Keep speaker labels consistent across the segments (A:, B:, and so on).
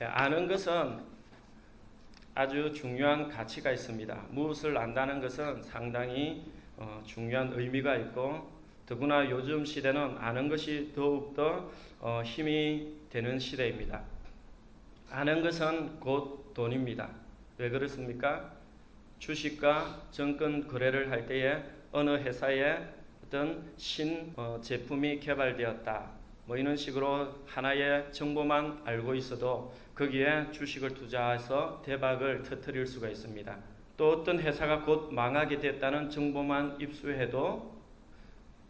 A: 예, 아는 것은 아주 중요한 가치가 있습니다. 무엇을 안다는 것은 상당히 어, 중요한 의미가 있고 더구나 요즘 시대는 아는 것이 더욱더 어, 힘이 되는 시대입니다. 아는 것은 곧 돈입니다. 왜 그렇습니까? 주식과 정권 거래를 할 때에 어느 회사에 어떤 신 어, 제품이 개발되었다. 뭐 이런 식으로 하나의 정보만 알고 있어도 거기에 주식을 투자해서 대박을 터뜨릴 수가 있습니다. 또 어떤 회사가 곧 망하게 됐다는 정보만 입수해도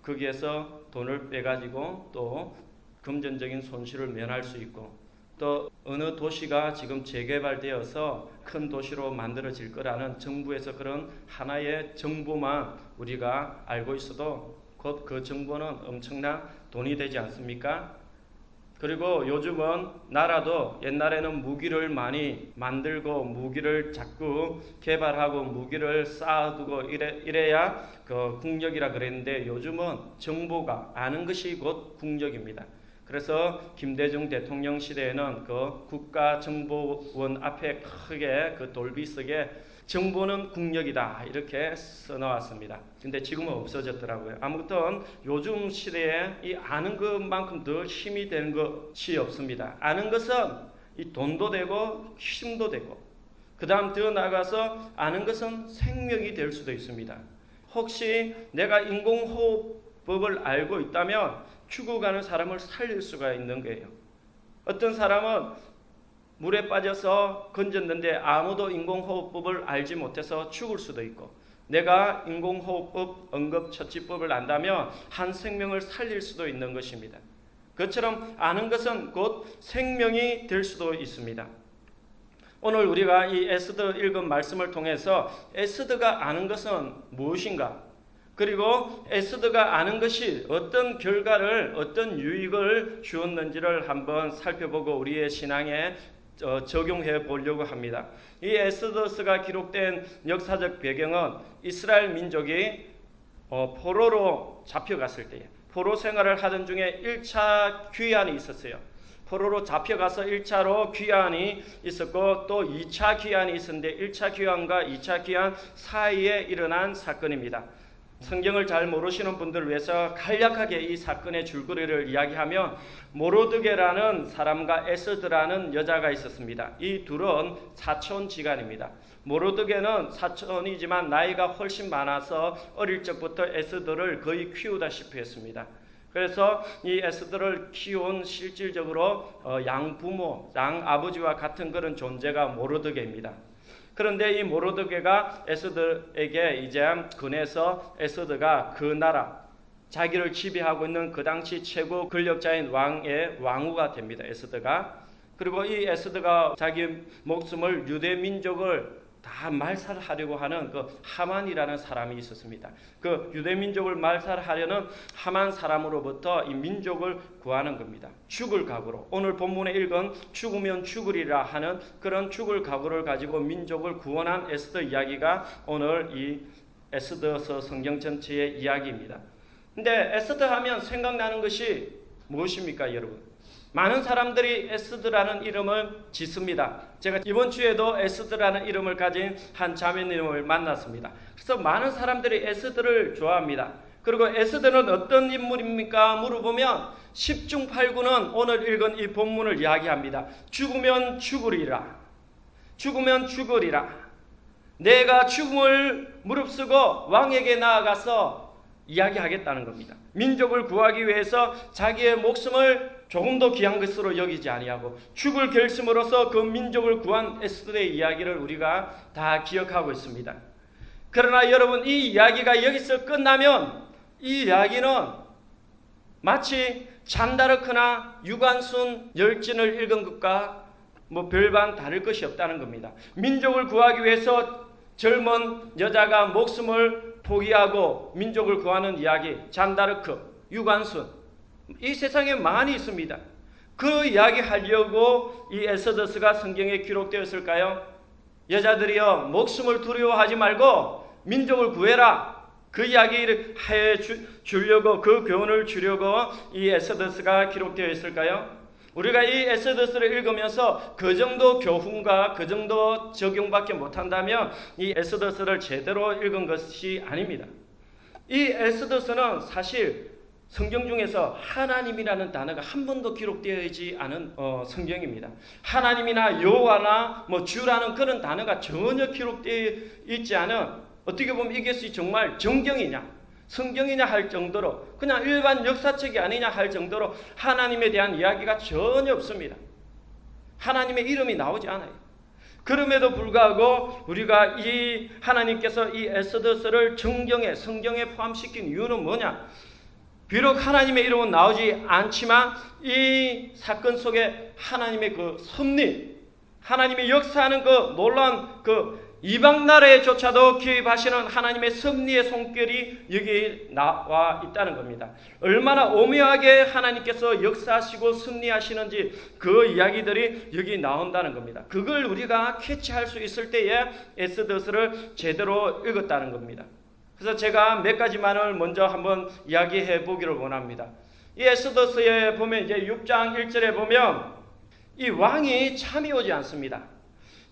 A: 거기에서 돈을 빼가지고 또 금전적인 손실을 면할 수 있고 또 어느 도시가 지금 재개발되어서 큰 도시로 만들어질 거라는 정부에서 그런 하나의 정보만 우리가 알고 있어도 곧 그 정보는 엄청난 돈이 되지 않습니까? 그리고 요즘은 나라도 옛날에는 무기를 많이 만들고 무기를 자꾸 개발하고 무기를 쌓아두고 이래, 이래야 그 국력이라 그랬는데 요즘은 정보가 아는 것이 곧 국력입니다. 그래서 김대중 대통령 시대에는 그 국가정보원 앞에 크게 그 돌비석에 정보는 국력이다 이렇게 써놓았습니다. 근데 지금은 없어졌더라고요. 아무튼 요즘 시대에 이 아는 것만큼 더 힘이 되는 것이 없습니다. 아는 것은 이 돈도 되고 힘도 되고 그 다음 더 나가서 아는 것은 생명이 될 수도 있습니다. 혹시 내가 인공호흡법을 알고 있다면 죽어가는 사람을 살릴 수가 있는 거예요. 어떤 사람은 물에 빠져서 건졌는데 아무도 인공호흡법을 알지 못해서 죽을 수도 있고 내가 인공호흡법 응급처치법을 안다면 한 생명을 살릴 수도 있는 것입니다. 그처럼 아는 것은 곧 생명이 될 수도 있습니다. 오늘 우리가 이 에스더 읽은 말씀을 통해서 에스더가 아는 것은 무엇인가? 그리고 에스더가 아는 것이 어떤 결과를 어떤 유익을 주었는지를 한번 살펴보고 우리의 신앙에 어, 적용해 보려고 합니다. 이 에스더스가 기록된 역사적 배경은 이스라엘 민족이 어, 포로로 잡혀갔을 때 포로 생활을 하던 중에 1차 귀환이 있었어요. 포로로 잡혀가서 1차로 귀환이 있었고 또 2차 귀환이 있었는데 1차 귀환과 2차 귀환 사이에 일어난 사건입니다. 성경을 잘 모르시는 분들을 위해서 간략하게 이 사건의 줄거리를 이야기하면 모로드게라는 사람과 에스드라는 여자가 있었습니다. 이 둘은 사촌 지간입니다. 모로드게는 사촌이지만 나이가 훨씬 많아서 어릴 적부터 에스더를 거의 키우다시피 했습니다. 그래서 이 에스더를 키운 실질적으로 어, 양부모, 양아버지와 같은 그런 존재가 모로드게입니다. 그런데 이 모로드게가 에스더에게 이제 근해서 에스더가 그 나라 자기를 지배하고 있는 그 당시 최고 권력자인 왕의 왕후가 됩니다. 에스더가 그리고 이 에스더가 자기 목숨을 유대 민족을 다 말살하려고 하는 그 하만이라는 사람이 있었습니다. 그 유대 민족을 말살하려는 하만 사람으로부터 이 민족을 구하는 겁니다. 죽을 각오로 오늘 본문에 읽은 죽으면 죽으리라 하는 그런 죽을 각오를 가지고 민족을 구원한 에스더 이야기가 오늘 이 에스더서 성경 전체의 이야기입니다. 근데 에스더 하면 생각나는 것이 무엇입니까, 여러분? 많은 사람들이 에스드라는 이름을 짓습니다. 제가 이번 주에도 에스드라는 이름을 가진 한 자매님을 만났습니다. 그래서 많은 사람들이 에스드를 좋아합니다. 그리고 에스드는 어떤 인물입니까? 물어보면 10중 8구는 오늘 읽은 이 본문을 이야기합니다. 죽으면 죽으리라. 죽으면 죽으리라. 내가 죽음을 무릅쓰고 왕에게 나아가서 이야기하겠다는 겁니다. 민족을 구하기 위해서 자기의 목숨을 조금도 귀한 것으로 여기지 아니하고 죽을 결심으로써 그 민족을 구한 에스더의 이야기를 우리가 다 기억하고 있습니다. 그러나 여러분 이 이야기가 여기서 끝나면 이 이야기는 마치 잔다르크나 유관순 열진을 읽은 것과 뭐 별반 다를 것이 없다는 겁니다. 민족을 구하기 위해서 젊은 여자가 목숨을 포기하고 민족을 구하는 이야기, 잔다르크, 유관순, 이 세상에 많이 있습니다. 그 이야기 하려고 이 에서더스가 성경에 기록되었을까요? 여자들이여 목숨을 두려워하지 말고 민족을 구해라. 그 이야기를 해 주려고 그 교훈을 주려고 이 에서더스가 기록되어 있을까요? 우리가 이 에스더스를 읽으면서 그 정도 교훈과 그 정도 적용밖에 못한다면 이 에스더스를 제대로 읽은 것이 아닙니다. 이 에스더스는 사실 성경 중에서 하나님이라는 단어가 한 번도 기록되어 있지 않은 어, 성경입니다. 하나님이나 여호와나 뭐 주라는 그런 단어가 전혀 기록되어 있지 않은 어떻게 보면 이것이 정말 정경이냐 성경이냐 할 정도로 그냥 일반 역사책이 아니냐 할 정도로 하나님에 대한 이야기가 전혀 없습니다. 하나님의 이름이 나오지 않아요. 그럼에도 불구하고 우리가 이 하나님께서 이 에스더스를 정경에 성경에 포함시킨 이유는 뭐냐? 비록 하나님의 이름은 나오지 않지만 이 사건 속에 하나님의 그 섭리, 하나님의 역사하는 그 놀라운 그 이방 나라에조차도 기입하시는 하나님의 섭리의 손길이 여기 나와 있다는 겁니다. 얼마나 오묘하게 하나님께서 역사하시고 섭리하시는지 그 이야기들이 여기 나온다는 겁니다. 그걸 우리가 캐치할 수 있을 때에 에스더스를 제대로 읽었다는 겁니다. 그래서 제가 몇 가지만을 먼저 한번 이야기해 보기를 원합니다. 이 에스더스에 보면 이제 6장 1절에 보면 이 왕이 참이 오지 않습니다.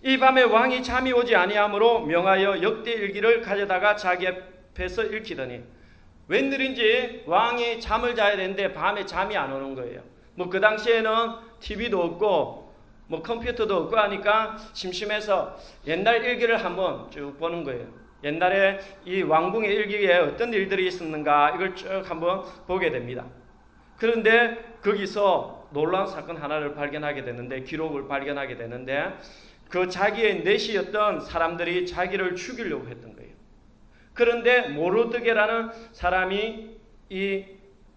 A: 이 밤에 왕이 잠이 오지 아니하므로 명하여 역대 일기를 가져다가 자기 앞에서 읽히더니 웬일인지 왕이 잠을 자야 되는데 밤에 잠이 안 오는 거예요. 뭐 그 당시에는 TV도 없고 뭐 컴퓨터도 없고 하니까 심심해서 옛날 일기를 한번 쭉 보는 거예요. 옛날에 이 왕궁의 일기에 어떤 일들이 있었는가 이걸 쭉 한번 보게 됩니다. 그런데 거기서 놀라운 사건 하나를 발견하게 되는데 기록을 발견하게 되는데 그 자기의 넷이었던 사람들이 자기를 죽이려고 했던 거예요. 그런데 모르드게라는 사람이 이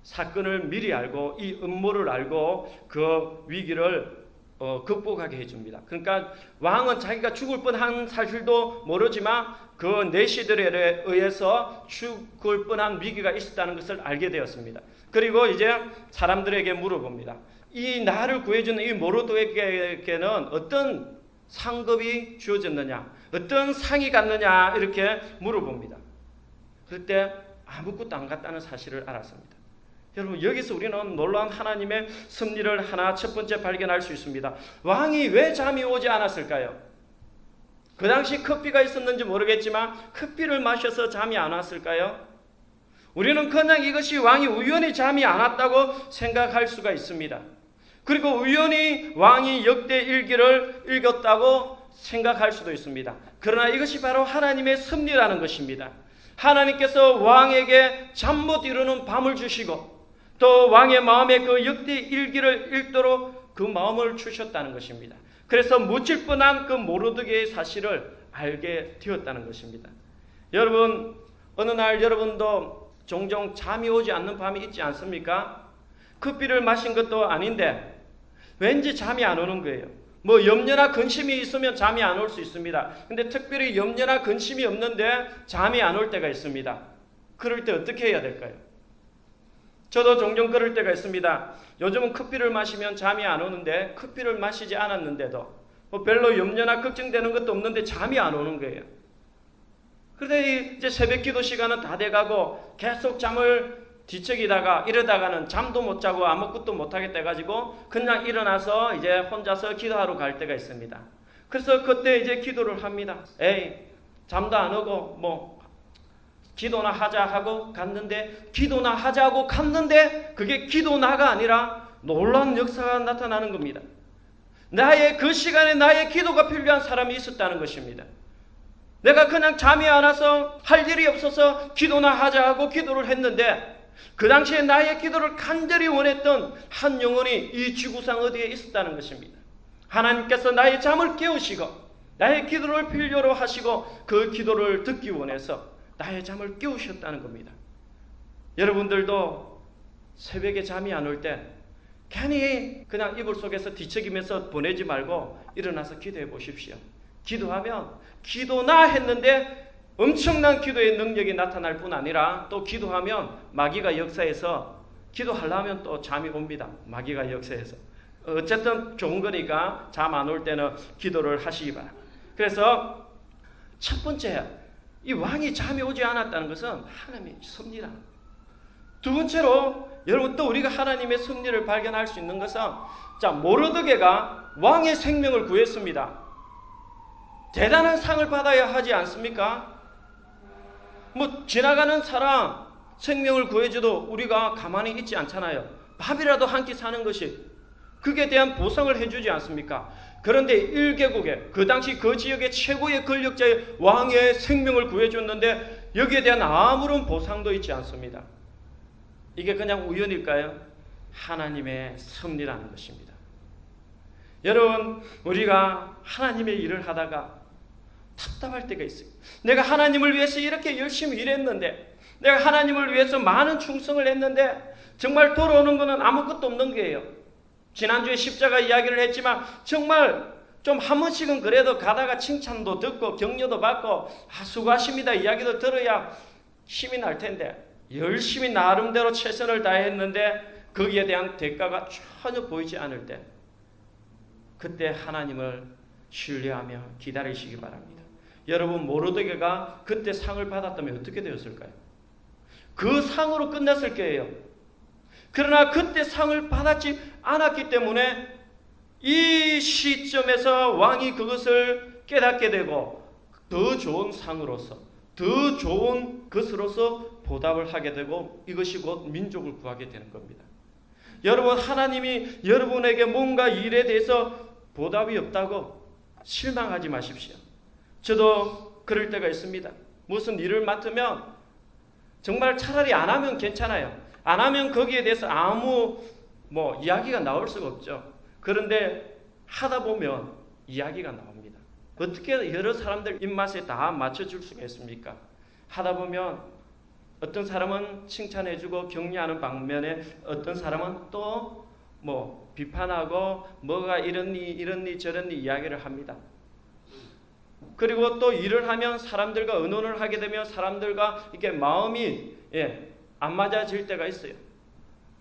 A: 사건을 미리 알고 이 음모를 알고 그 위기를 어, 극복하게 해줍니다. 그러니까 왕은 자기가 죽을 뻔한 사실도 모르지만 그 내시들에 의해서 죽을 뻔한 위기가 있었다는 것을 알게 되었습니다. 그리고 이제 사람들에게 물어봅니다. 이 나를 구해주는 이 모르드게에게는 어떤 상급이 주어졌느냐, 어떤 상이 갔느냐 이렇게 물어봅니다. 그때 아무것도 안 갔다는 사실을 알았습니다. 여러분 여기서 우리는 놀라운 하나님의 섭리를 하나 첫 번째 발견할 수 있습니다. 왕이 왜 잠이 오지 않았을까요? 그 당시 커피가 있었는지 모르겠지만 커피를 마셔서 잠이 안 왔을까요? 우리는 그냥 이것이 왕이 우연히 잠이 안 왔다고 생각할 수가 있습니다. 그리고 우연히 왕이 역대 일기를 읽었다고 생각할 수도 있습니다. 그러나 이것이 바로 하나님의 섭리라는 것입니다. 하나님께서 왕에게 잠 못 이루는 밤을 주시고 또 왕의 마음에 그 역대 일기를 읽도록 그 마음을 주셨다는 것입니다. 그래서 묻힐 뻔한 그 모르드게의 사실을 알게 되었다는 것입니다. 여러분 어느 날 여러분도 종종 잠이 오지 않는 밤이 있지 않습니까? 커피를 마신 것도 아닌데 왠지 잠이 안 오는 거예요. 뭐 염려나 근심이 있으면 잠이 안 올 수 있습니다. 근데 특별히 염려나 근심이 없는데 잠이 안 올 때가 있습니다. 그럴 때 어떻게 해야 될까요? 저도 종종 그럴 때가 있습니다. 요즘은 커피를 마시면 잠이 안 오는데 커피를 마시지 않았는데도 뭐 별로 염려나 걱정되는 것도 없는데 잠이 안 오는 거예요. 그런데 이제 새벽 기도 시간은 다 돼가고 계속 잠을 뒤척이다가 이러다가는 잠도 못 자고 아무것도 못 하겠다 해가지고 그냥 일어나서 이제 혼자서 기도하러 갈 때가 있습니다. 그래서 그때 이제 기도를 합니다. 에이 잠도 안 오고 뭐 기도나 하자 하고 갔는데 기도나 하자고 갔는데 그게 기도나가 아니라 놀라운 역사가 나타나는 겁니다. 나의 그 시간에 나의 기도가 필요한 사람이 있었다는 것입니다. 내가 그냥 잠이 안 와서 할 일이 없어서 기도나 하자 하고 기도를 했는데 그 당시에 나의 기도를 간절히 원했던 한 영혼이 이 지구상 어디에 있었다는 것입니다. 하나님께서 나의 잠을 깨우시고 나의 기도를 필요로 하시고 그 기도를 듣기 원해서 나의 잠을 깨우셨다는 겁니다. 여러분들도 새벽에 잠이 안 올 때 괜히 그냥 이불 속에서 뒤척이면서 보내지 말고 일어나서 기도해 보십시오. 기도하면 기도나 했는데 엄청난 기도의 능력이 나타날 뿐 아니라 또 기도하면 마귀가 역사해서 기도하려면 또 잠이 옵니다. 마귀가 역사해서. 어쨌든 좋은 거니까 잠 안 올 때는 기도를 하시기 바랍니다. 그래서 첫 번째, 이 왕이 잠이 오지 않았다는 것은 하나님의 섭니다. 두 번째로 여러분 또 우리가 하나님의 승리를 발견할 수 있는 것은 자 모르드게가 왕의 생명을 구했습니다. 대단한 상을 받아야 하지 않습니까? 뭐 지나가는 사람 생명을 구해줘도 우리가 가만히 있지 않잖아요. 밥이라도 한 끼 사는 것이 그에 대한 보상을 해주지 않습니까? 그런데 1개국에 그 당시 그 지역의 최고의 권력자의 왕의 생명을 구해줬는데 여기에 대한 아무런 보상도 있지 않습니다. 이게 그냥 우연일까요? 하나님의 섭리라는 것입니다. 여러분, 우리가 하나님의 일을 하다가 답답할 때가 있어요. 내가 하나님을 위해서 이렇게 열심히 일했는데, 내가 하나님을 위해서 많은 충성을 했는데, 정말 돌아오는 것은 아무것도 없는 거예요. 지난주에 십자가 이야기를 했지만, 정말 좀한 번씩은 그래도 가다가 칭찬도 듣고, 격려도 받고, 아, 수고하십니다. 이야기도 들어야 힘이 날 텐데, 열심히 나름대로 최선을 다했는데, 거기에 대한 대가가 전혀 보이지 않을 때, 그때 하나님을 신뢰하며 기다리시기 바랍니다. 여러분 모르드게가 그때 상을 받았다면 어떻게 되었을까요? 그 상으로 끝났을 거예요. 그러나 그때 상을 받았지 않았기 때문에 이 시점에서 왕이 그것을 깨닫게 되고 더 좋은 상으로서 더 좋은 것으로서 보답을 하게 되고 이것이 곧 민족을 구하게 되는 겁니다. 여러분 하나님이 여러분에게 뭔가 일에 대해서 보답이 없다고 실망하지 마십시오. 저도 그럴 때가 있습니다. 무슨 일을 맡으면 정말 차라리 안 하면 괜찮아요. 안 하면 거기에 대해서 아무 뭐 이야기가 나올 수가 없죠. 그런데 하다 보면 이야기가 나옵니다. 어떻게 여러 사람들 입맛에 다 맞춰줄 수가 있습니까? 하다 보면 어떤 사람은 칭찬해주고 격려하는 방면에 어떤 사람은 또 뭐 비판하고 뭐가 이런니 이런니 저런니 이야기를 합니다. 그리고 또 일을 하면 사람들과 의논을 하게 되면 사람들과 이게 마음이 예, 안 맞아질 때가 있어요.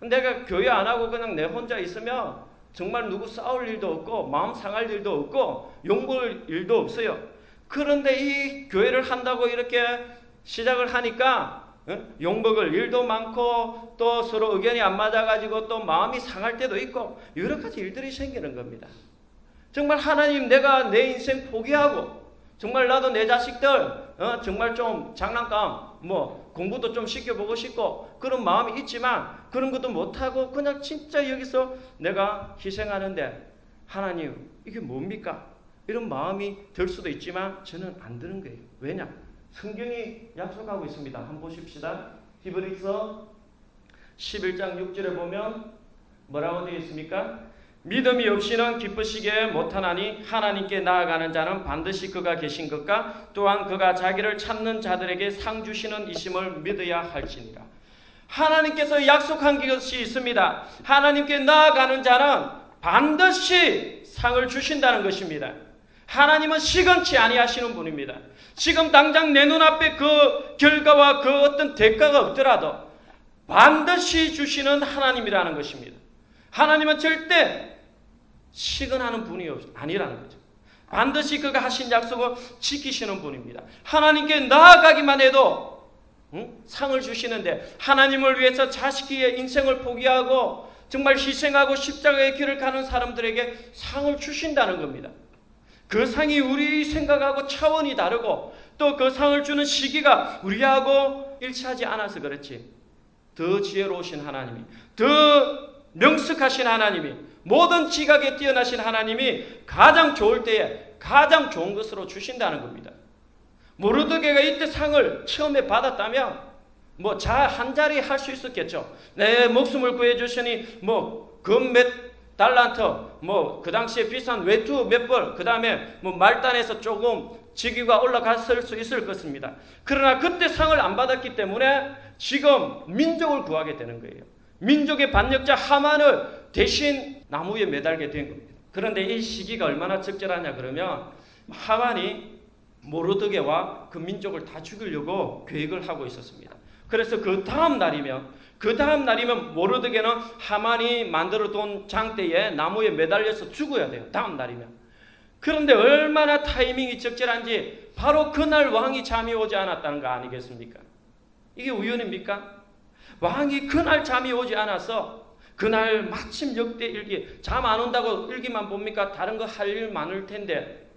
A: 내가 교회 안 하고 그냥 내 혼자 있으면 정말 누구 싸울 일도 없고 마음 상할 일도 없고 용볼 일도 없어요. 그런데 이 교회를 한다고 이렇게 시작을 하니까 용복을 일도 많고 또 서로 의견이 안 맞아가지고 또 마음이 상할 때도 있고 여러 가지 일들이 생기는 겁니다. 정말 하나님 내가 내 인생 포기하고 정말 나도 내 자식들 어, 정말 좀 장난감 뭐 공부도 좀 시켜보고 싶고 그런 마음이 있지만 그런 것도 못하고 그냥 진짜 여기서 내가 희생하는데 하나님 이게 뭡니까? 이런 마음이 들 수도 있지만 저는 안 드는 거예요. 왜냐? 성경이 약속하고 있습니다. 한번 보십시다. 히브리서 11장 6절에 보면 뭐라고 되어 있습니까? 믿음이 없이는 기쁘시게 못하나니 하나님께 나아가는 자는 반드시 그가 계신 것과 또한 그가 자기를 찾는 자들에게 상 주시는 이심을 믿어야 할지니라. 하나님께서 약속한 것이 있습니다. 하나님께 나아가는 자는 반드시 상을 주신다는 것입니다. 하나님은 시건치 아니하시는 분입니다. 지금 당장 내 눈앞에 그 결과와 그 어떤 대가가 없더라도 반드시 주시는 하나님이라는 것입니다. 하나님은 절대 시건하는 분이 아니라는 거죠. 반드시 그가 하신 약속을 지키시는 분입니다. 하나님께 나아가기만 해도 응? 상을 주시는데 하나님을 위해서 자식의 인생을 포기하고 정말 희생하고 십자가의 길을 가는 사람들에게 상을 주신다는 겁니다. 그 상이 우리 생각하고 차원이 다르고 또 그 상을 주는 시기가 우리하고 일치하지 않아서 그렇지. 더 지혜로우신 하나님이, 더 명석하신 하나님이, 모든 지각에 뛰어나신 하나님이 가장 좋을 때에 가장 좋은 것으로 주신다는 겁니다. 모르드게가 이때 상을 처음에 받았다면 뭐 자 한 자리 할 수 있었겠죠. 내 목숨을 구해 주시니 뭐금몇 달란트, 뭐, 그 당시에 비싼 외투 몇 벌, 그 다음에 뭐 말단에서 조금 직위가 올라갔을 수 있을 것입니다. 그러나 그때 상을 안 받았기 때문에 지금 민족을 구하게 되는 거예요. 민족의 반역자 하만을 대신 나무에 매달게 된 겁니다. 그런데 이 시기가 얼마나 적절하냐 그러면 하만이 모르드게와 그 민족을 다 죽이려고 계획을 하고 있었습니다. 그래서 그 다음 날이면 그 다음 날이면 모르드게는 하만이 만들어 둔 장대에 나무에 매달려서 죽어야 돼요. 다음 날이면. 그런데 얼마나 타이밍이 적절한지 바로 그날 왕이 잠이 오지 않았다는 거 아니겠습니까? 이게 우연입니까? 왕이 그날 잠이 오지 않아서 그날 마침 역대 일기 잠 안 온다고 일기만 봅니까? 다른 거 할 일 많을 텐데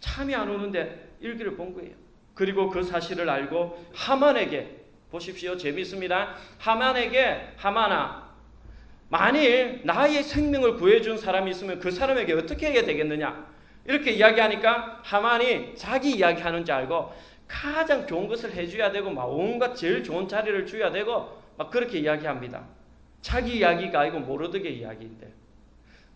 A: 잠이 안 오는데 일기를 본 거예요. 그리고 그 사실을 알고 하만에게 보십시오. 재밌습니다. 하만에게 하만아 만일 나의 생명을 구해준 사람이 있으면 그 사람에게 어떻게 해야 되겠느냐? 이렇게 이야기하니까 하만이 자기 이야기하는 줄 알고 가장 좋은 것을 해줘야 되고 막 온갖 제일 좋은 자리를 줘야 되고 막 그렇게 이야기합니다. 자기 이야기가 아니고 모르드게 이야기인데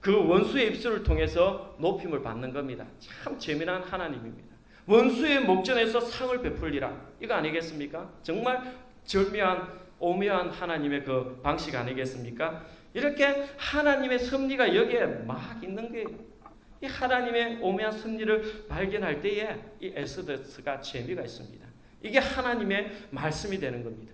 A: 그 원수의 입술을 통해서 높임을 받는 겁니다. 참 재미난 하나님입니다. 원수의 목전에서 상을 베풀리라 이거 아니겠습니까? 정말 절묘한 오묘한 하나님의 그 방식 아니겠습니까? 이렇게 하나님의 섭리가 여기에 막 있는 거예요. 이 하나님의 오묘한 섭리를 발견할 때에 이 에스더스가 재미가 있습니다. 이게 하나님의 말씀이 되는 겁니다.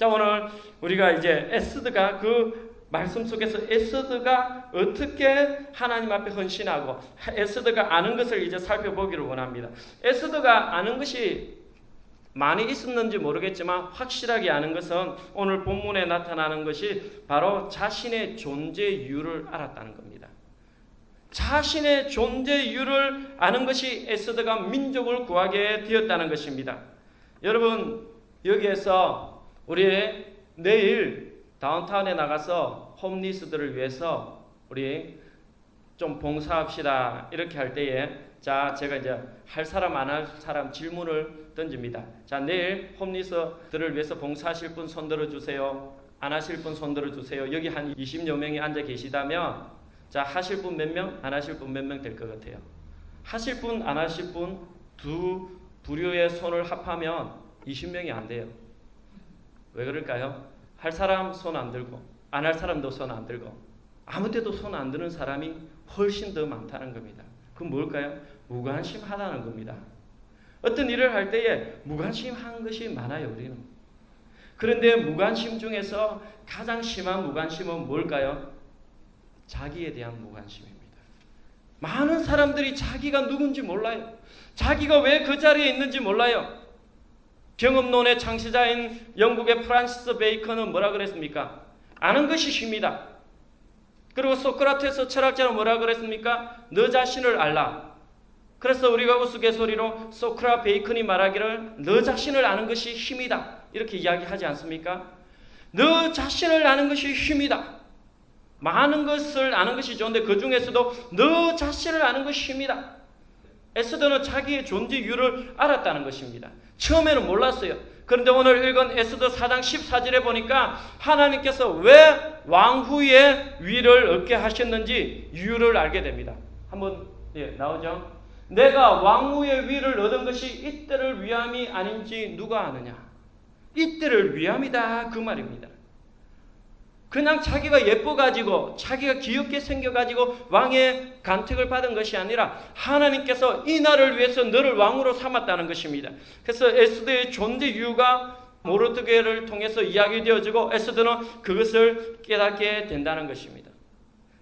A: 자 오늘 우리가 이제 에스더가 그 말씀 속에서 에스더가 어떻게 하나님 앞에 헌신하고 에스더가 아는 것을 이제 살펴보기를 원합니다. 에스더가 아는 것이 많이 있었는지 모르겠지만 확실하게 아는 것은 오늘 본문에 나타나는 것이 바로 자신의 존재 이유를 알았다는 겁니다. 자신의 존재 이유를 아는 것이 에스더가 민족을 구하게 되었다는 것입니다. 여러분 여기에서 우리 내일 다운타운에 나가서 홈리스들을 위해서 우리 좀 봉사합시다 이렇게 할 때에 자, 제가 이제 할 사람 안 할 사람 질문을 던집니다. 자, 내일 홈리스들을 위해서 봉사하실 분 손들어 주세요. 안 하실 분 손들어 주세요. 여기 한 20여 명이 앉아 계시다면 자, 하실 분 몇 명, 안 하실 분 몇 명 될 것 같아요. 하실 분, 안 하실 분 두 부류의 손을 합하면 20명이 안 돼요. 왜 그럴까요? 할 사람 손 안 들고 안 할 사람도 손 안 들고 아무 때도 손 안 드는 사람이 훨씬 더 많다는 겁니다. 그럼 뭘까요? 무관심하다는 겁니다. 어떤 일을 할 때에 무관심한 것이 많아요, 우리는. 그런데 무관심 중에서 가장 심한 무관심은 뭘까요? 자기에 대한 무관심입니다. 많은 사람들이 자기가 누군지 몰라요. 자기가 왜 그 자리에 있는지 몰라요. 경험론의 창시자인 영국의 프란시스 베이컨은 뭐라 그랬습니까? 아는 것이 힘이다. 그리고 소크라테스 철학자는 뭐라 그랬습니까? 너 자신을 알라. 그래서 우리가 우스갯소리로 소크라 베이컨이 말하기를 너 자신을 아는 것이 힘이다. 이렇게 이야기하지 않습니까? 너 자신을 아는 것이 힘이다. 많은 것을 아는 것이 좋은데 그 중에서도 너 자신을 아는 것이 힘이다. 에스더는 자기의 존재 이유를 알았다는 것입니다. 처음에는 몰랐어요. 그런데 오늘 읽은 에스더 4장 14절에 보니까 하나님께서 왜 왕후의 위를 얻게 하셨는지 이유를 알게 됩니다. 한번 예, 나오죠? 내가 왕후의 위를 얻은 것이 이때를 위함이 아닌지 누가 아느냐? 이때를 위함이다 그 말입니다. 그냥 자기가 예뻐가지고 자기가 귀엽게 생겨가지고 왕의 간택을 받은 것이 아니라 하나님께서 이 날을 위해서 너를 왕으로 삼았다는 것입니다. 그래서 에스더의 존재 이유가 모르드게를 통해서 이야기되어지고 에스더는 그것을 깨닫게 된다는 것입니다.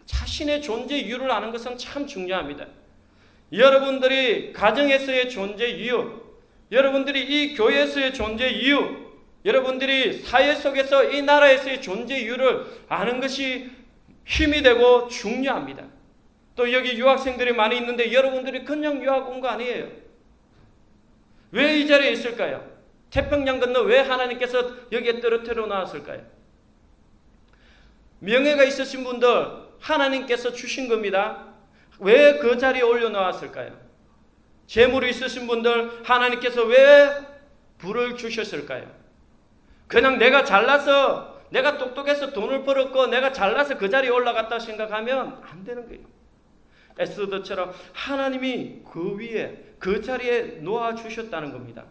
A: 자신의 존재 이유를 아는 것은 참 중요합니다. 여러분들이 가정에서의 존재 이유, 여러분들이 이 교회에서의 존재 이유, 여러분들이 사회 속에서 이 나라에서의 존재 이유를 아는 것이 힘이 되고 중요합니다. 또 여기 유학생들이 많이 있는데 여러분들이 그냥 유학 온 거 아니에요. 왜 이 자리에 있을까요? 태평양 건너 왜 하나님께서 여기에 떨어뜨려 놨을까요? 명예가 있으신 분들 하나님께서 주신 겁니다. 왜 그 자리에 올려놓았을까요? 재물이 있으신 분들 하나님께서 왜 불을 주셨을까요? 그냥 내가 잘나서 내가 똑똑해서 돈을 벌었고 내가 잘나서 그 자리에 올라갔다 생각하면 안 되는 거예요. 에스더처럼 하나님이 그 위에 그 자리에 놓아 주셨다는 겁니다.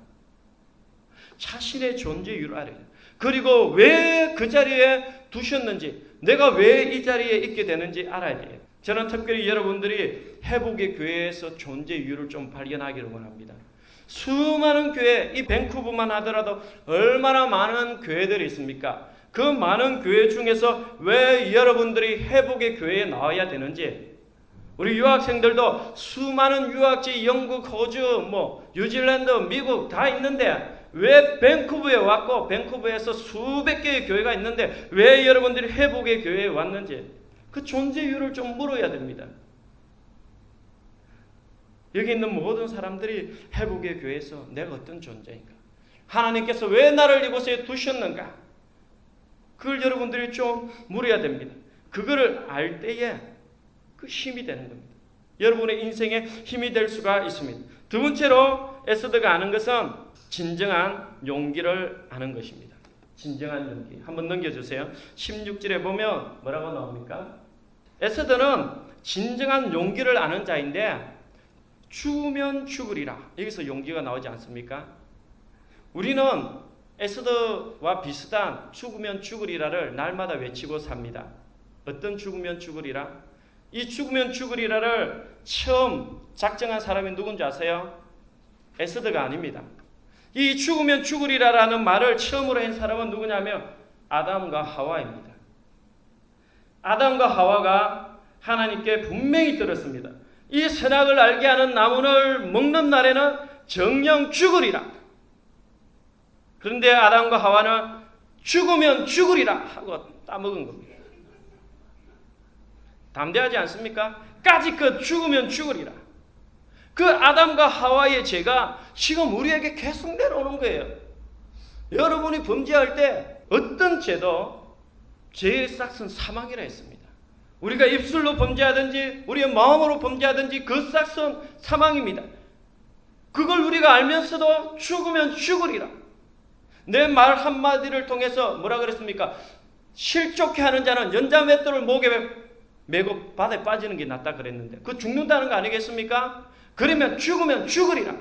A: 자신의 존재 이유를 알아야 돼요. 그리고 왜 그 자리에 두셨는지, 내가 왜 이 자리에 있게 되는지 알아야 돼요. 저는 특별히 여러분들이 회복의 교회에서 존재 이유를 좀 발견하기를 원합니다. 수많은 교회, 이 밴쿠버만 하더라도 얼마나 많은 교회들이 있습니까? 그 많은 교회 중에서 왜 여러분들이 회복의 교회에 나와야 되는지 우리 유학생들도 수많은 유학지, 영국, 호주, 뭐 뉴질랜드, 미국 다 있는데 왜 밴쿠버에 왔고 밴쿠버에서 수백 개의 교회가 있는데 왜 여러분들이 회복의 교회에 왔는지 그 존재 이유를 좀 물어야 됩니다. 여기 있는 모든 사람들이 회복의 교회에서 내가 어떤 존재인가? 하나님께서 왜 나를 이곳에 두셨는가? 그걸 여러분들이 좀 물어야 됩니다. 그거를 알 때에 그 힘이 되는 겁니다. 여러분의 인생에 힘이 될 수가 있습니다. 두 번째로 에스더가 아는 것은 진정한 용기를 아는 것입니다. 진정한 용기. 한번 넘겨주세요. 16절에 보면 뭐라고 나옵니까? 에스더는 진정한 용기를 아는 자인데 죽으면 죽으리라. 여기서 용기가 나오지 않습니까? 우리는 에스더와 비슷한 죽으면 죽으리라를 날마다 외치고 삽니다. 어떤 죽으면 죽으리라? 이 죽으면 죽으리라를 처음 작정한 사람이 누군지 아세요? 에스더가 아닙니다. 이 죽으면 죽으리라라는 말을 처음으로 한 사람은 누구냐면 아담과 하와입니다. 아담과 하와가 하나님께 분명히 들었습니다. 이 선악을 알게 하는 나무를 먹는 날에는 정령 죽으리라. 그런데 아담과 하와는 죽으면 죽으리라 하고 따먹은 겁니다. 담대하지 않습니까? 까지껏 죽으면 죽으리라. 그 아담과 하와의 죄가 지금 우리에게 계속 내려오는 거예요. 여러분이 범죄할 때 어떤 죄도 죄의 싹은 사망이라 했습니다. 우리가 입술로 범죄하든지 우리의 마음으로 범죄하든지 그 싹은 사망입니다. 그걸 우리가 알면서도 죽으면 죽으리라. 내 말 한마디를 통해서 뭐라 그랬습니까? 실족해 하는 자는 연자맷돌을 목에 메고 바다에 빠지는 게 낫다 그랬는데 그 죽는다는 거 아니겠습니까? 그러면 죽으면 죽으리라.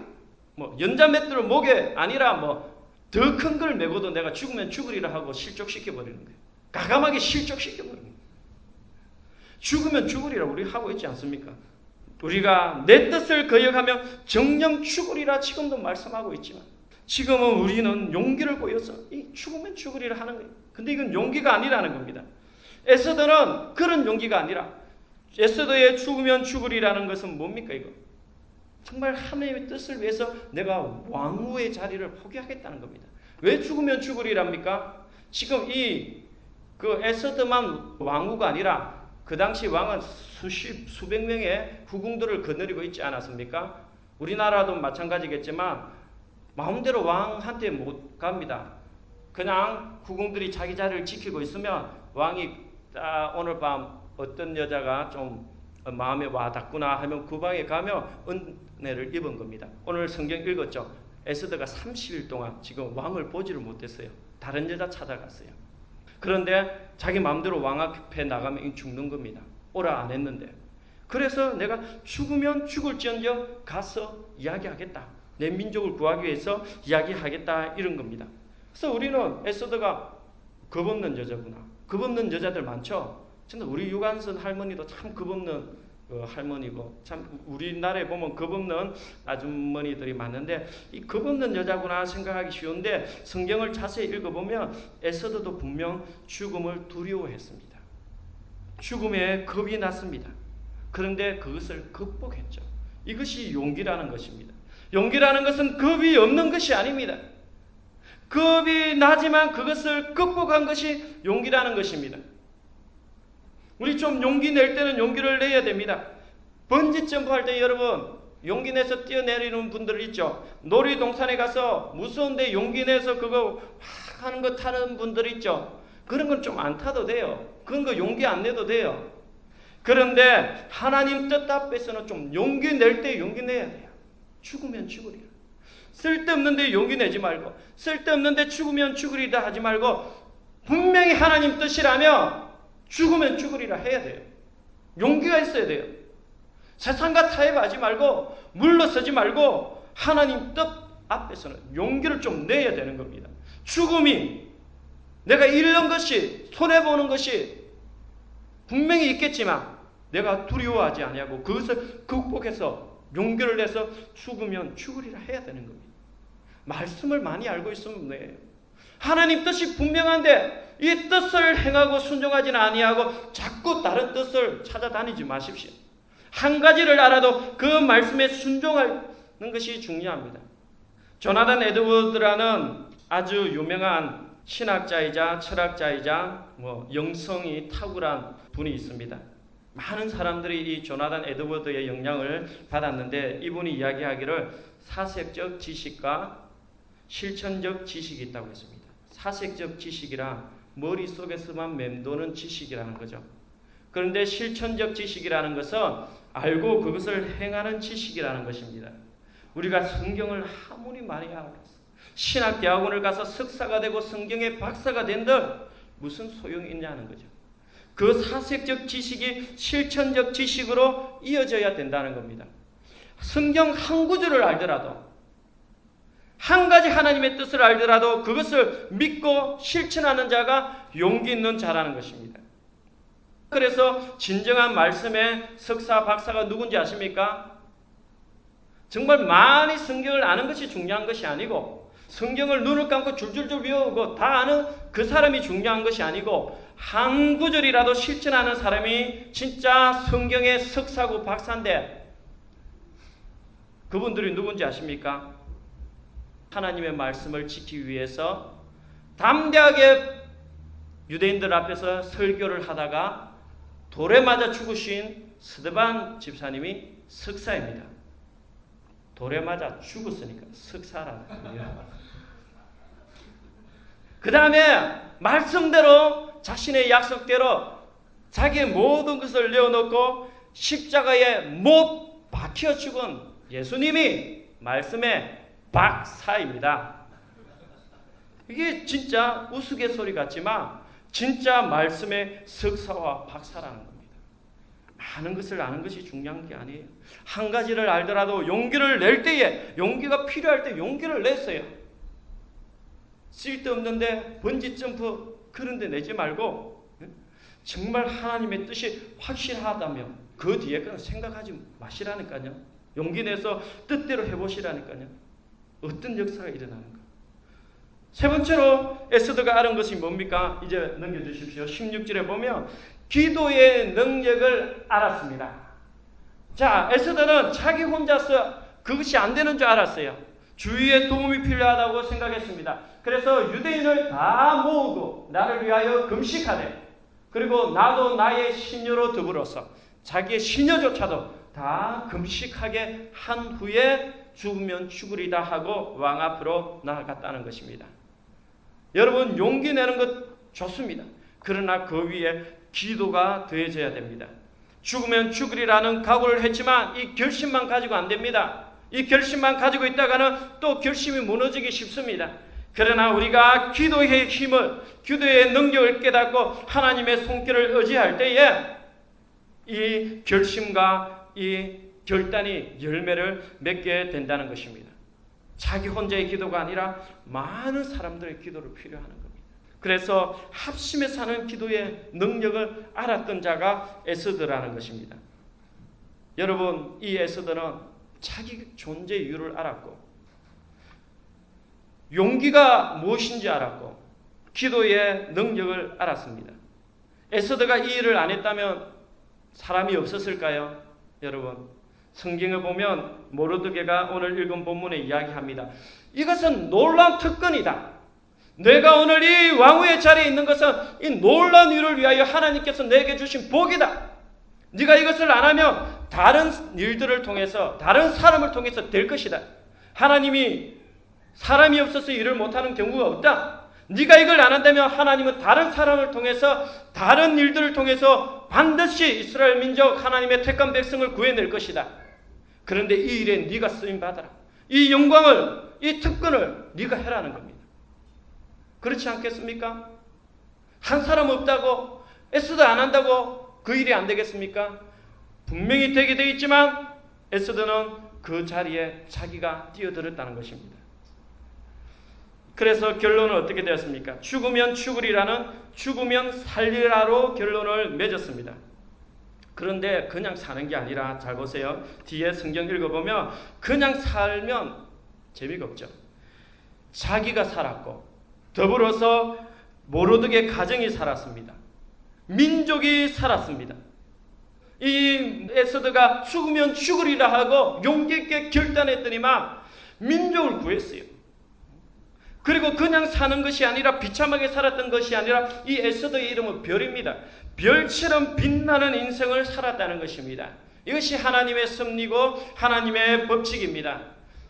A: 뭐 연자맷돌을 목에 아니라 뭐 더 큰 걸 메고도 내가 죽으면 죽으리라 하고 실족시켜 버리는 거예요. 가감하게 실족시켜 버리는 거예요. 죽으면 죽으리라 우리 하고 있지 않습니까? 우리가 내 뜻을 거역하며 정령 죽으리라 지금도 말씀하고 있지만 지금은 우리는 용기를 보여서 이 죽으면 죽으리라 하는 거예요. 근데 이건 용기가 아니라는 겁니다. 에스더는 그런 용기가 아니라 에스더의 죽으면 죽으리라는 것은 뭡니까 이거? 정말 하나님의 뜻을 위해서 내가 왕후의 자리를 포기하겠다는 겁니다. 왜 죽으면 죽으리랍니까? 지금 이 그 에스더만 왕후가 아니라 그 당시 왕은 수십, 수백 명의 후궁들을 거느리고 있지 않았습니까? 우리나라도 마찬가지겠지만 마음대로 왕한테 못 갑니다. 그냥 후궁들이 자기 자리를 지키고 있으면 왕이 아, 오늘 밤 어떤 여자가 좀 마음에 와 닿구나 하면 그 방에 가면 은혜를 입은 겁니다. 오늘 성경 읽었죠? 에스더가 30일 동안 지금 왕을 보지를 못했어요. 다른 여자 찾아갔어요. 그런데 자기 마음대로 왕 앞에 나가면 죽는 겁니다. 오라 안 했는데. 그래서 내가 죽으면 죽을지언정 가서 이야기하겠다. 내 민족을 구하기 위해서 이야기하겠다 이런 겁니다. 그래서 우리는 에스더가 겁없는 여자구나. 겁없는 여자들 많죠. 진짜 우리 유관선 할머니도 참 겁없는 그 할머니고 참 우리나라에 보면 겁없는 아주머니들이 많은데 이 겁없는 여자구나 생각하기 쉬운데 성경을 자세히 읽어보면 에서더도 분명 죽음을 두려워했습니다. 죽음에 겁이 났습니다. 그런데 그것을 극복했죠. 이것이 용기라는 것입니다. 용기라는 것은 겁이 없는 것이 아닙니다. 겁이 나지만 그것을 극복한 것이 용기라는 것입니다. 우리 좀 용기 낼 때는 용기를 내야 됩니다. 번지 점프할 때 여러분 용기 내서 뛰어내리는 분들 있죠. 놀이동산에 가서 무서운데 용기 내서 그거 하는 거 타는 분들 있죠. 그런 건 좀 안 타도 돼요. 그런 거 용기 안 내도 돼요. 그런데 하나님 뜻 앞에서는 좀 용기 낼 때 용기 내야 돼요. 죽으면 죽으리라. 쓸데없는데 용기 내지 말고 쓸데없는데 죽으면 죽으리다 하지 말고 분명히 하나님 뜻이라면 죽으면 죽으리라 해야 돼요. 용기가 있어야 돼요. 세상과 타협하지 말고 물러서지 말고 하나님 뜻 앞에서는 용기를 좀 내야 되는 겁니다. 죽음이 내가 잃는 것이 손해 보는 것이 분명히 있겠지만 내가 두려워하지 아니하고 그것을 극복해서 용기를 내서 죽으면 죽으리라 해야 되는 겁니다. 말씀을 많이 알고 있으면 네. 하나님 뜻이 분명한데 이 뜻을 행하고 순종하지는 아니하고 자꾸 다른 뜻을 찾아다니지 마십시오. 한 가지를 알아도 그 말씀에 순종하는 것이 중요합니다. 조나단 에드워드라는 아주 유명한 신학자이자 철학자이자 뭐 영성이 탁월한 분이 있습니다. 많은 사람들이 이 조나단 에드워드의 영향을 받았는데 이분이 이야기하기를 사색적 지식과 실천적 지식이 있다고 했습니다. 사색적 지식이라 머릿속에서만 맴도는 지식이라는 거죠. 그런데 실천적 지식이라는 것은 알고 그것을 행하는 지식이라는 것입니다. 우리가 성경을 아무리 많이 알아서 신학 대학원을 가서 석사가 되고 성경의 박사가 된들 무슨 소용이 있냐는 거죠. 그 사색적 지식이 실천적 지식으로 이어져야 된다는 겁니다. 성경 한 구절을 알더라도 한 가지 하나님의 뜻을 알더라도 그것을 믿고 실천하는 자가 용기 있는 자라는 것입니다. 그래서 진정한 말씀의 석사, 박사가 누군지 아십니까? 정말 많이 성경을 아는 것이 중요한 것이 아니고 성경을 눈을 감고 줄줄줄 외우고 다 아는 그 사람이 중요한 것이 아니고 한 구절이라도 실천하는 사람이 진짜 성경의 석사고 박사인데 그분들이 누군지 아십니까? 하나님의 말씀을 지키기 위해서 담대하게 유대인들 앞에서 설교를 하다가 돌에 맞아 죽으신 스데반 집사님이 석사입니다. 돌에 맞아 죽었으니까 석사라는 거예요. 그 다음에 말씀대로 자신의 약속대로 자기의 모든 것을 내어놓고 십자가에 못 박혀 죽은 예수님이 말씀에 박사입니다. 이게 진짜 우스갯소리 같지만 진짜 말씀의 석사와 박사라는 겁니다. 많은 것을 아는 것이 중요한 게 아니에요. 한 가지를 알더라도 용기를 낼 때에 용기가 필요할 때 용기를 냈어요. 쓸데없는데 번지 점프 그런 데 내지 말고 정말 하나님의 뜻이 확실하다면 그 뒤에 그냥 생각하지 마시라니까요. 용기 내서 뜻대로 해보시라니까요. 어떤 역사가 일어나는가. 세 번째로 에스더가 알은 것이 뭡니까? 이제 넘겨주십시오. 16절에 보면 기도의 능력을 알았습니다. 자, 에스더는 자기 혼자서 그것이 안 되는 줄 알았어요. 주위의 도움이 필요하다고 생각했습니다. 그래서 유대인을 다 모으고 나를 위하여 금식하되 그리고 나도 나의 신녀로 더불어서 자기의 신녀조차도 다 금식하게 한 후에 죽으면 죽으리다 하고 왕 앞으로 나아갔다는 것입니다. 여러분 용기 내는 것 좋습니다. 그러나 그 위에 기도가 더해져야 됩니다. 죽으면 죽으리라는 각오를 했지만 이 결심만 가지고 안 됩니다. 이 결심만 가지고 있다가는 또 결심이 무너지기 쉽습니다. 그러나 우리가 기도의 힘을, 기도의 능력을 깨닫고 하나님의 손길을 의지할 때에 이 결심과 이 결단이 열매를 맺게 된다는 것입니다. 자기 혼자의 기도가 아니라 많은 사람들의 기도를 필요하는 겁니다. 그래서 합심해 사는 기도의 능력을 알았던 자가 에스더라는 것입니다. 여러분, 이 에스더는 자기 존재 이유를 알았고 용기가 무엇인지 알았고 기도의 능력을 알았습니다. 에스더가 이 일을 안 했다면 사람이 없었을까요? 여러분 성경을 보면 모르드게가 오늘 읽은 본문에 이야기합니다. 이것은 놀란 특권이다. 내가 오늘 이 왕후의 자리에 있는 것은 이 놀란 일을 위하여 하나님께서 내게 주신 복이다. 네가 이것을 안 하면 다른 일들을 통해서 다른 사람을 통해서 될 것이다. 하나님이 사람이 없어서 일을 못하는 경우가 없다. 네가 이걸 안 한다면 하나님은 다른 사람을 통해서 다른 일들을 통해서 반드시 이스라엘 민족 하나님의 택한 백성을 구해낼 것이다. 그런데 이 일에 네가 쓰임 받아라. 이 영광을 이 특권을 네가 해라는 겁니다. 그렇지 않겠습니까? 한 사람 없다고 애써도 안 한다고 그 일이 안 되겠습니까? 분명히 되게 되어 있지만 에스더는 그 자리에 자기가 뛰어들었다는 것입니다. 그래서 결론은 어떻게 되었습니까? 죽으면 죽으리라는 죽으면 살리라로 결론을 맺었습니다. 그런데 그냥 사는 게 아니라 잘 보세요. 뒤에 성경 읽어보면 그냥 살면 재미가 없죠. 자기가 살았고 더불어서 모로드게 가정이 살았습니다. 민족이 살았습니다. 이 에서드가 죽으면 죽으리라 하고 용기 있게 결단했더니만 민족을 구했어요. 그리고 그냥 사는 것이 아니라 비참하게 살았던 것이 아니라 이 에서드의 이름은 별입니다. 별처럼 빛나는 인생을 살았다는 것입니다. 이것이 하나님의 섭리고 하나님의 법칙입니다.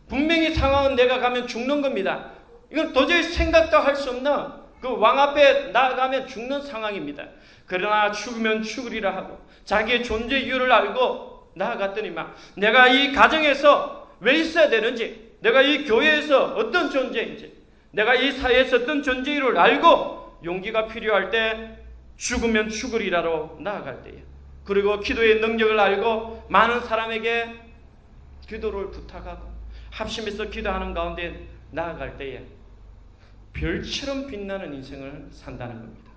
A: 분명히 상황은 내가 가면 죽는 겁니다. 이건 도저히 생각도 할 수 없는 그 왕 앞에 나아가면 죽는 상황입니다. 그러나 죽으면 죽으리라 하고 자기의 존재 이유를 알고 나아갔더니만 내가 이 가정에서 왜 있어야 되는지 내가 이 교회에서 어떤 존재인지 내가 이 사회에서 어떤 존재를 알고 용기가 필요할 때 죽으면 죽으리라로 나아갈 때에 그리고 기도의 능력을 알고 많은 사람에게 기도를 부탁하고 합심해서 기도하는 가운데 나아갈 때에 별처럼 빛나는 인생을 산다는 겁니다.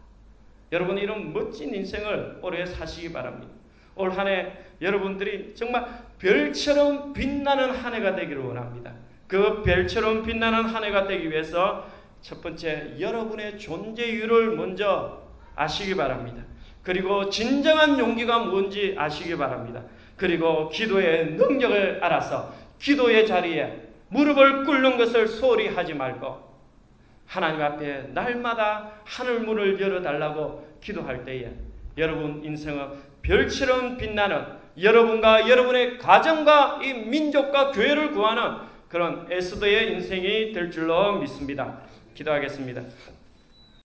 A: 여러분 이런 멋진 인생을 올해 사시기 바랍니다. 올 한 해 여러분들이 정말 별처럼 빛나는 한 해가 되기를 원합니다. 그 별처럼 빛나는 한 해가 되기 위해서 첫 번째 여러분의 존재 이유를 먼저 아시기 바랍니다. 그리고 진정한 용기가 뭔지 아시기 바랍니다. 그리고 기도의 능력을 알아서 기도의 자리에 무릎을 꿇는 것을 소홀히 하지 말고 하나님 앞에 날마다 하늘 문을 열어달라고 기도할 때에 여러분 인생은 별처럼 빛나는 여러분과 여러분의 가정과 이 민족과 교회를 구하는 그런 에스더의 인생이 될 줄로 믿습니다. 기도하겠습니다.